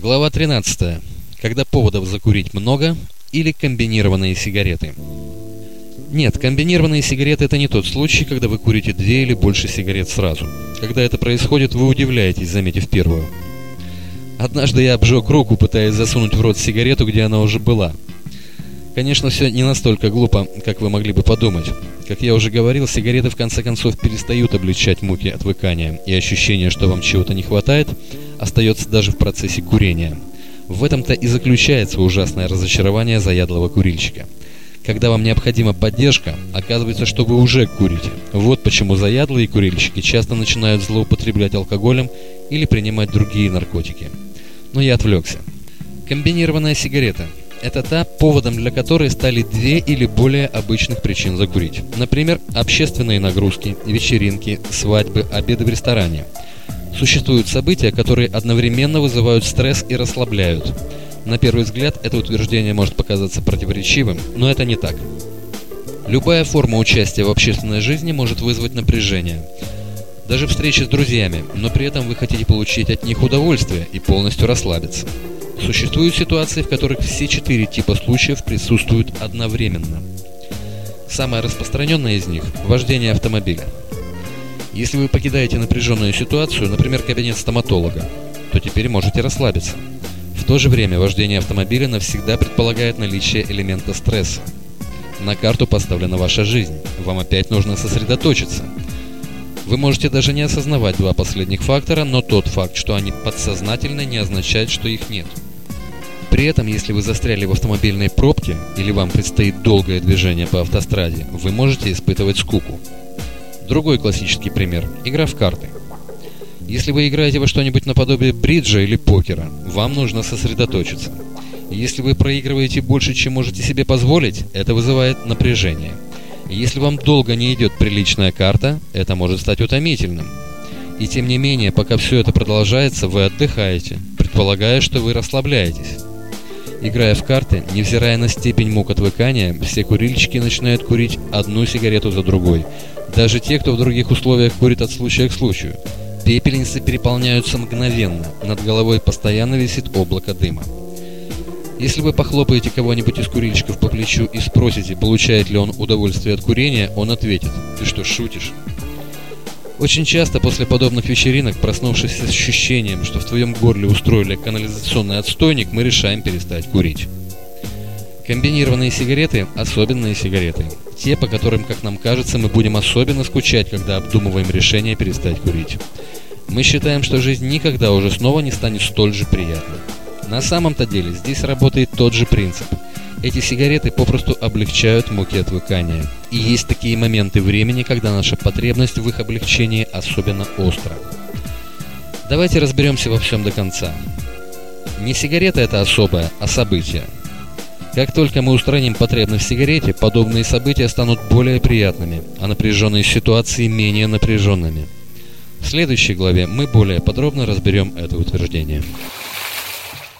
Глава 13. Когда поводов закурить много или комбинированные сигареты. Нет, комбинированные сигареты это не тот случай, когда вы курите две или больше сигарет сразу. Когда это происходит, вы удивляетесь, заметив первую. Однажды я обжег руку, пытаясь засунуть в рот сигарету, где она уже была. Конечно, все не настолько глупо, как вы могли бы подумать. Как я уже говорил, сигареты в конце концов перестают облегчать муки отвыкания, и ощущение, что вам чего-то не хватает, остается даже в процессе курения. В этом-то и заключается ужасное разочарование заядлого курильщика. Когда вам необходима поддержка, оказывается, что вы уже курите. Вот почему заядлые курильщики часто начинают злоупотреблять алкоголем или принимать другие наркотики. Но я отвлекся. Комбинированная сигарета – это та, поводом для которой стали две или более обычных причин закурить. Например, общественные нагрузки, вечеринки, свадьбы, обеды в ресторане. Существуют события, которые одновременно вызывают стресс и расслабляют. На первый взгляд это утверждение может показаться противоречивым, но это не так. Любая форма участия в общественной жизни может вызвать напряжение. Даже встречи с друзьями, но при этом вы хотите получить от них удовольствие и полностью расслабиться. Существуют ситуации, в которых все четыре типа случаев присутствуют одновременно. Самое распространенное из них – вождение автомобиля. Если вы покидаете напряженную ситуацию, например, кабинет стоматолога, то теперь можете расслабиться. В то же время вождение автомобиля навсегда предполагает наличие элемента стресса. На карту поставлена ваша жизнь. Вам опять нужно сосредоточиться. Вы можете даже не осознавать два последних фактора, но тот факт, что они подсознательны, не означает, что их нет. При этом, если вы застряли в автомобильной пробке или вам предстоит долгое движение по автостраде, вы можете испытывать скуку. Другой классический пример – игра в карты. Если вы играете во что-нибудь наподобие бриджа или покера, вам нужно сосредоточиться. Если вы проигрываете больше, чем можете себе позволить, это вызывает напряжение. Если вам долго не идет приличная карта, это может стать утомительным. И тем не менее, пока все это продолжается, вы отдыхаете, предполагая, что вы расслабляетесь. Играя в карты, невзирая на степень мук отвыкания, все курильщики начинают курить одну сигарету за другой. Даже те, кто в других условиях курит от случая к случаю. Пепельницы переполняются мгновенно, над головой постоянно висит облако дыма. Если вы похлопаете кого-нибудь из курильщиков по плечу и спросите, получает ли он удовольствие от курения, он ответит «Ты что, шутишь?» Очень часто после подобных вечеринок, проснувшись с ощущением, что в твоем горле устроили канализационный отстойник, мы решаем перестать курить. Комбинированные сигареты – особенные сигареты. Те, по которым, как нам кажется, мы будем особенно скучать, когда обдумываем решение перестать курить. Мы считаем, что жизнь никогда уже снова не станет столь же приятной. На самом-то деле здесь работает тот же принцип – эти сигареты попросту облегчают муки отвыкания. И есть такие моменты времени, когда наша потребность в их облегчении особенно остра. Давайте разберемся во всем до конца. Не сигарета это особое, а событие. Как только мы устраним потребность в сигарете, подобные события станут более приятными, а напряженные ситуации менее напряженными. В следующей главе мы более подробно разберем это утверждение.